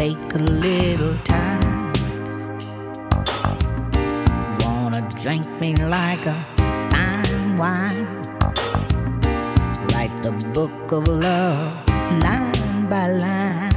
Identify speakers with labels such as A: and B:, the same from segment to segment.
A: take a little time. Wanna drink me like a fine wine. Write the book of love line by line.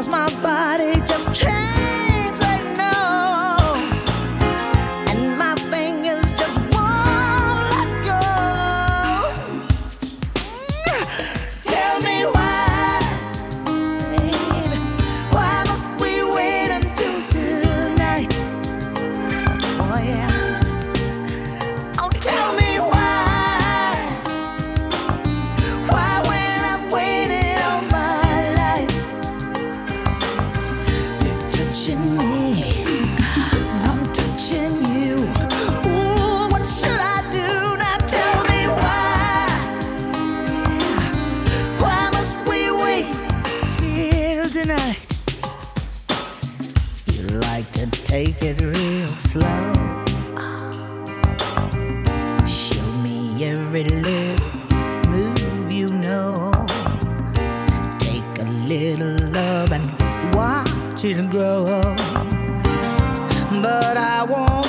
A: Cause my body just can't take it real slow. Show me every little move you know. Take a little love and watch it grow. But I won't.